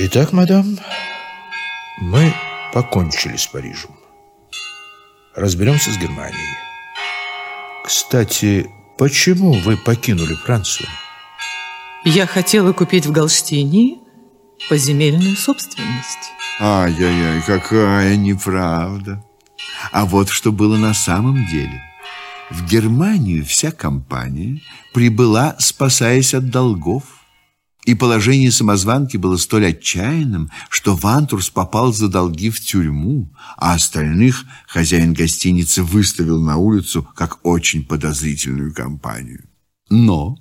Итак, мадам, мы покончили с Парижем. Разберемся с Германией. Кстати, почему вы покинули Францию? Я хотела купить в Галштине поземельную собственность. Ай-яй-яй, какая неправда. А вот что было на самом деле. В Германию вся компания прибыла, спасаясь от долгов. И положение самозванки было столь отчаянным, что Вантурс попал за долги в тюрьму, а остальных хозяин гостиницы выставил на улицу как очень подозрительную компанию. Но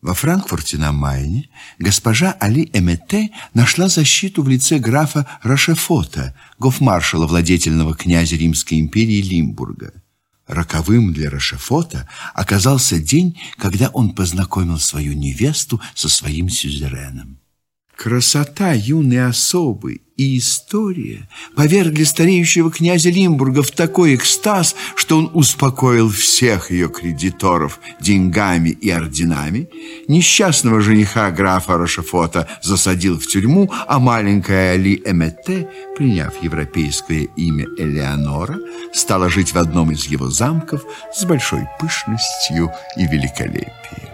во Франкфурте на Майне госпожа Али Эмете нашла защиту в лице графа Рашефота, гофмаршала владетельного князя Римской империи Лимбурга. Роковым для Рашефота оказался день, когда он познакомил свою невесту со своим сюзереном. Красота юной особы и история повергли стареющего князя Лимбурга в такой экстаз, что он успокоил всех ее кредиторов деньгами и орденами, несчастного жениха графа Рошефота засадил в тюрьму, а маленькая Али Эмете, приняв европейское имя Элеонора, стала жить в одном из его замков с большой пышностью и великолепием.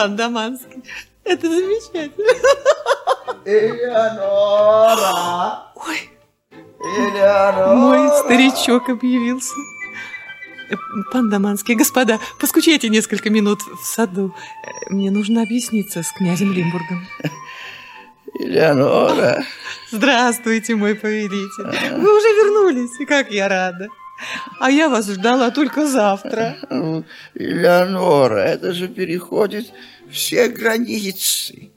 Пан Даманский, это замечательно. Элеонора! Ой, Элеонора! мой старичок объявился. Э, Пан Даманский, господа, поскучайте несколько минут в саду. Э, Мне нужно объясниться с князем Лимбургом. Элеонора! Здравствуйте, мой повелитель. Вы уже вернулись, и как я рада. А я вас ждала только завтра. Ну, Элеонора, это же переходит все границы.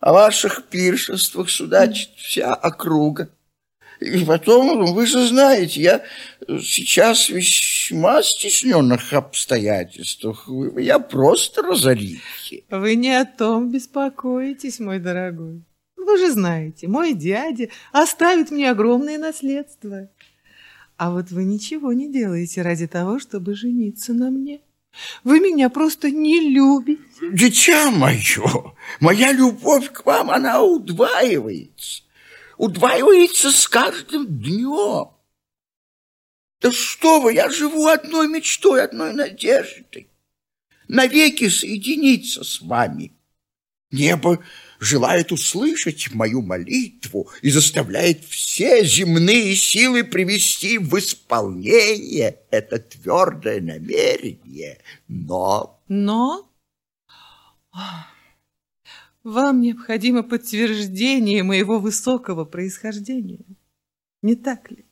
О ваших пиршествах судачит вся округа. И потом, ну, вы же знаете, я сейчас весьма стесненных обстоятельствах. Я просто разорите. Вы не о том беспокоитесь, мой дорогой. Вы же знаете, мой дядя оставит мне огромное наследство. А вот вы ничего не делаете ради того, чтобы жениться на мне. Вы меня просто не любите. Дитя мое, моя любовь к вам, она удваивается. Удваивается с каждым днем. Да что вы, я живу одной мечтой, одной надеждой. Навеки соединиться с вами. Небо желает услышать мою молитву и заставляет все земные силы привести в исполнение это твердое намерение. Но Но вам необходимо подтверждение моего высокого происхождения. Не так ли?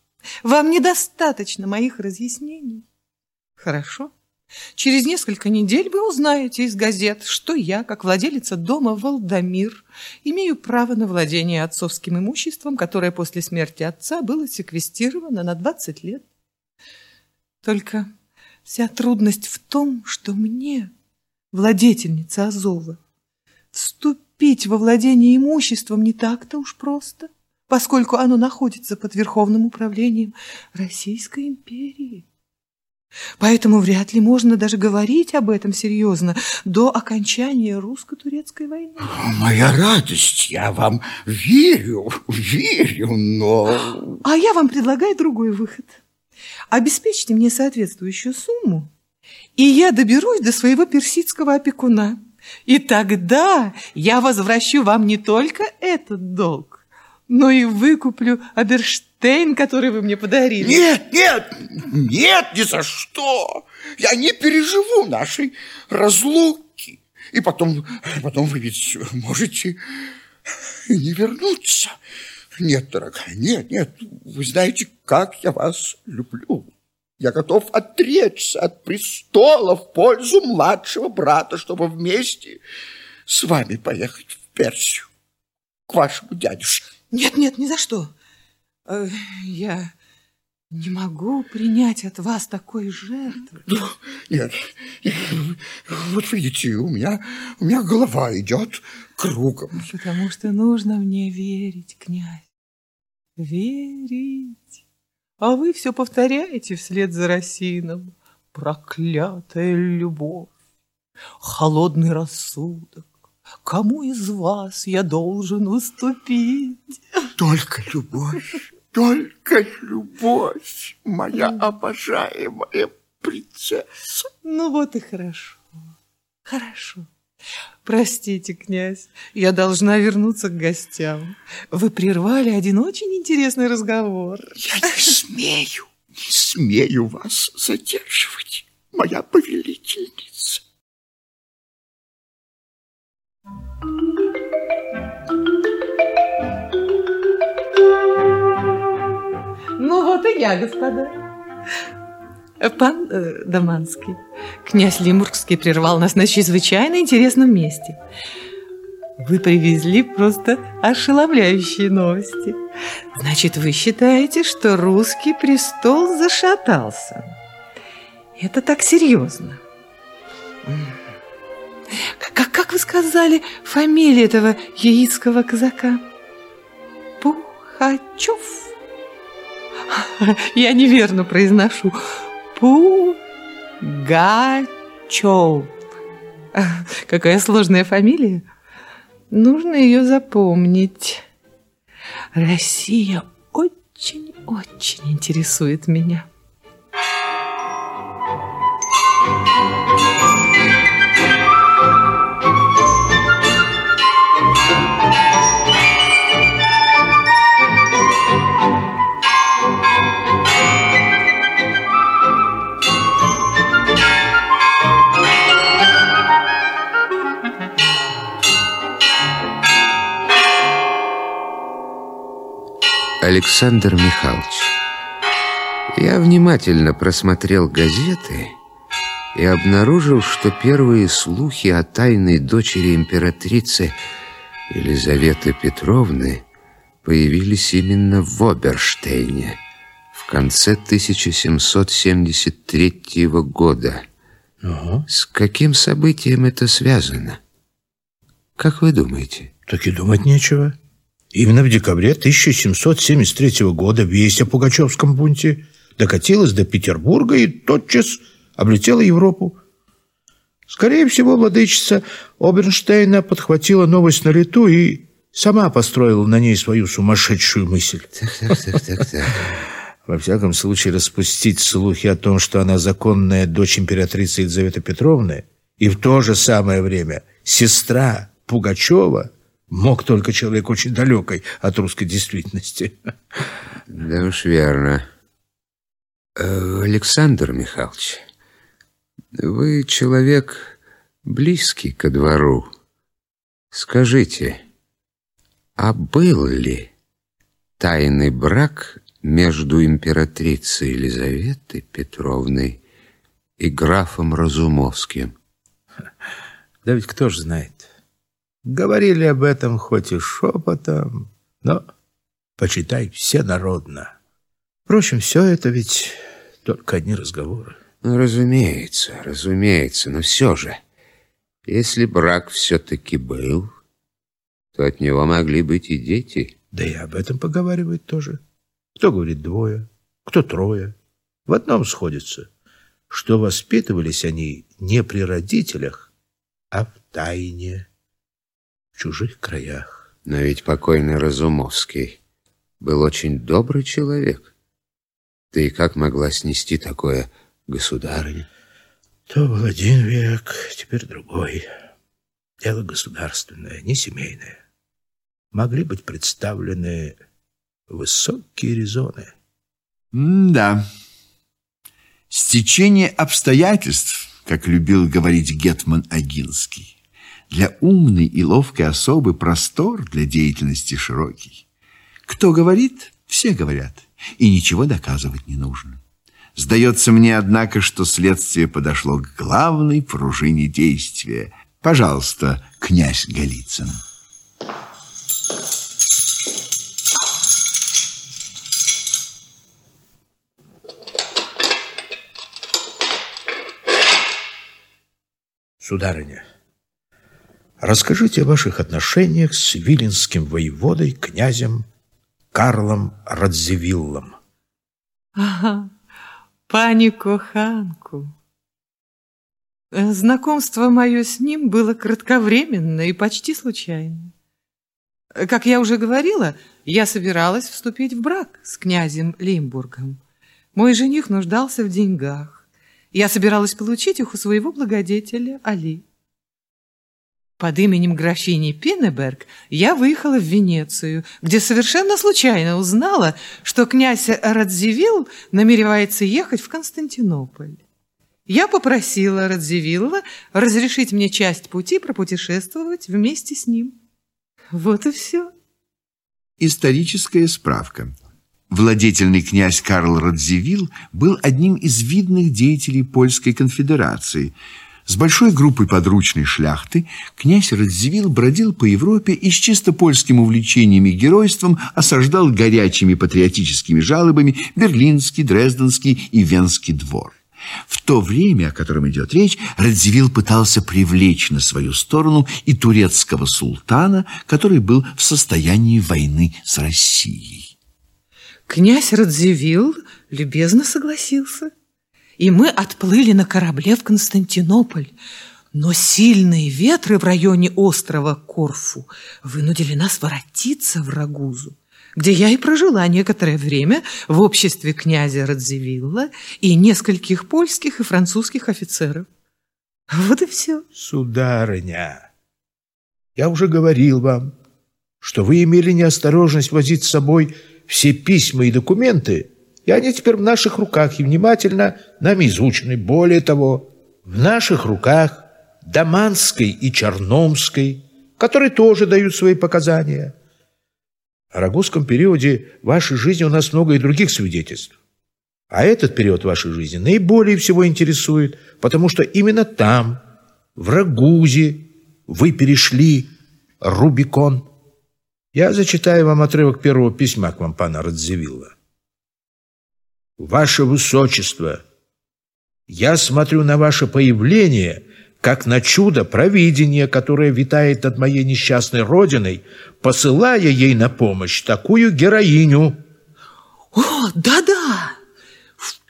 Вам недостаточно моих разъяснений. Хорошо. Через несколько недель вы узнаете из газет, что я, как владелица дома Валдамир, имею право на владение отцовским имуществом, которое после смерти отца было секвестировано на 20 лет. Только вся трудность в том, что мне, владетельница Азова, вступить во владение имуществом не так-то уж просто, поскольку оно находится под верховным управлением Российской империи. Поэтому вряд ли можно даже говорить об этом серьезно до окончания русско-турецкой войны. Моя радость, я вам верю, верю, но... А я вам предлагаю другой выход. Обеспечьте мне соответствующую сумму, и я доберусь до своего персидского опекуна. И тогда я возвращу вам не только этот долг, но и выкуплю Аберштейн, который вы мне подарили. Нет, нет, нет, ни за что. Я не переживу нашей разлуки. И потом, потом вы ведь можете не вернуться. Нет, дорогая, нет, нет, вы знаете, как я вас люблю. Я готов отречься от престола в пользу младшего брата, чтобы вместе с вами поехать в Персию, к вашему дядюшке. Нет, нет, ни за что. Э, Я... Не могу принять от вас такой жертвы. Нет, нет, вот видите, у меня, у меня голова идет кругом. Потому что нужно мне верить, князь. Верить. А вы все повторяете вслед за Росином. Проклятая любовь, холодный рассудок. Кому из вас я должен уступить? Только любовь. Только любовь, моя обожаемая принцесса. Ну вот и хорошо, хорошо. Простите, князь, я должна вернуться к гостям. Вы прервали один очень интересный разговор. Я не смею, не смею вас задерживать, моя повелительница. Ну вот я, господа. Пан э, Даманский, князь Лимургский прервал нас на чрезвычайно интересном месте. Вы привезли просто ошеломляющие новости. Значит, вы считаете, что русский престол зашатался? Это так серьезно. Как, как вы сказали фамилия этого яицкого казака? Пухачев. Я неверно произношу. Пугачев. Какая сложная фамилия. Нужно ее запомнить. Россия очень-очень интересует меня. Александр Михайлович, я внимательно просмотрел газеты и обнаружил, что первые слухи о тайной дочери императрицы Елизаветы Петровны появились именно в Оберштейне в конце 1773 года. Ага. С каким событием это связано? Как вы думаете? Так и думать нечего. Именно в декабре 1773 года весть о Пугачевском бунте докатилась до Петербурга и тотчас облетела Европу. Скорее всего, владычица Обернштейна подхватила новость на лету и сама построила на ней свою сумасшедшую мысль. Так, так, так, так, так. Во всяком случае, распустить слухи о том, что она законная дочь императрицы Елизаветы Петровны и в то же самое время сестра Пугачева мог только человек очень далекой от русской действительности. Да уж верно. Э, Александр Михайлович, вы человек близкий ко двору. Скажите, а был ли тайный брак между императрицей Елизаветой Петровной и графом Разумовским? Да ведь кто ж знает. Говорили об этом хоть и шепотом, но, почитай, все народно. Впрочем, все это ведь только одни разговоры. Ну, разумеется, разумеется, но все же, если брак все-таки был, то от него могли быть и дети. Да и об этом поговаривают тоже. Кто говорит двое, кто трое. В одном сходится, что воспитывались они не при родителях, а в тайне, чужих краях. Но ведь покойный Разумовский был очень добрый человек. Да и как могла снести такое государыня? То был один век, теперь другой. Дело государственное, не семейное. Могли быть представлены высокие резоны. Да. Стечение обстоятельств, как любил говорить Гетман Агинский, для умной и ловкой особы простор для деятельности широкий. Кто говорит, все говорят, и ничего доказывать не нужно. Сдается мне, однако, что следствие подошло к главной пружине действия. Пожалуйста, князь Голицын. Сударыня, расскажите о ваших отношениях с виленским воеводой, князем Карлом Радзивиллом. Ага, пани Коханку. Знакомство мое с ним было кратковременно и почти случайно. Как я уже говорила, я собиралась вступить в брак с князем Лимбургом. Мой жених нуждался в деньгах. Я собиралась получить их у своего благодетеля Али. Под именем графини Пиннеберг я выехала в Венецию, где совершенно случайно узнала, что князь Радзивилл намеревается ехать в Константинополь. Я попросила Радзивилла разрешить мне часть пути пропутешествовать вместе с ним. Вот и все. Историческая справка. Владетельный князь Карл Радзивилл был одним из видных деятелей Польской конфедерации. С большой группой подручной шляхты князь Радзивилл бродил по Европе и с чисто польским увлечением и геройством осаждал горячими патриотическими жалобами Берлинский, Дрезденский и Венский двор. В то время, о котором идет речь, Радзивилл пытался привлечь на свою сторону и турецкого султана, который был в состоянии войны с Россией. Князь Радзивилл любезно согласился, и мы отплыли на корабле в Константинополь. Но сильные ветры в районе острова Корфу вынудили нас воротиться в Рагузу где я и прожила некоторое время в обществе князя Радзивилла и нескольких польских и французских офицеров. Вот и все. Сударыня, я уже говорил вам, что вы имели неосторожность возить с собой все письма и документы, и они теперь в наших руках и внимательно нами изучены. Более того, в наших руках Даманской и Черномской, которые тоже дают свои показания – о Рагузском периоде вашей жизни у нас много и других свидетельств. А этот период вашей жизни наиболее всего интересует, потому что именно там, в Рагузе, вы перешли Рубикон. Я зачитаю вам отрывок первого письма к вам, пана Радзивилла. «Ваше Высочество, я смотрю на ваше появление как на чудо провидения, которое витает над моей несчастной родиной, посылая ей на помощь такую героиню. О, да-да!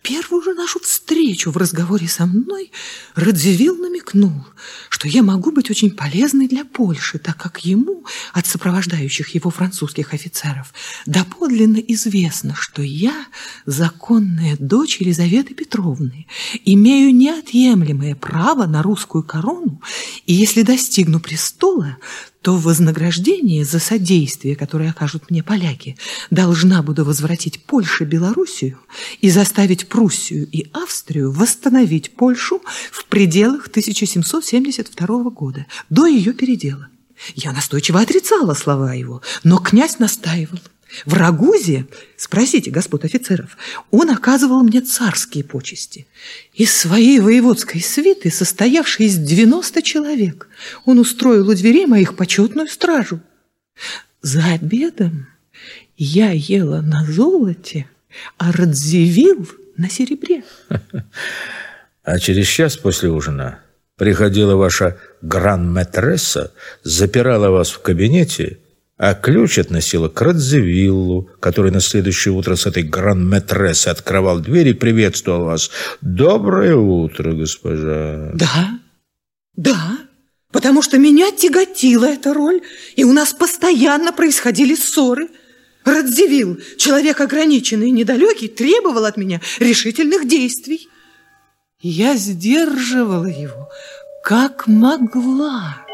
Первую же нашу встречу в разговоре со мной Радзивилл намекнул, что я могу быть очень полезной для Польши, так как ему от сопровождающих его французских офицеров доподлинно известно, что я законная дочь Елизаветы Петровны, имею неотъемлемое право на русскую корону, и если достигну престола, то вознаграждение за содействие, которое окажут мне поляки, должна буду возвратить Польше Белоруссию и заставить Пруссию и Австрию восстановить Польшу в пределах 1772 года, до ее передела. Я настойчиво отрицала слова его, но князь настаивал – в Рагузе, спросите господ офицеров, он оказывал мне царские почести. Из своей воеводской свиты, состоявшей из 90 человек, он устроил у дверей моих почетную стражу. За обедом я ела на золоте, а Радзивилл на серебре. А через час после ужина приходила ваша гран-метресса, запирала вас в кабинете а ключ относила к Радзивиллу, который на следующее утро с этой гран-метрессы открывал дверь и приветствовал вас. «Доброе утро, госпожа!» «Да, да, потому что меня тяготила эта роль, и у нас постоянно происходили ссоры». Радзивилл, человек ограниченный и недалекий, требовал от меня решительных действий. Я сдерживала его, как могла.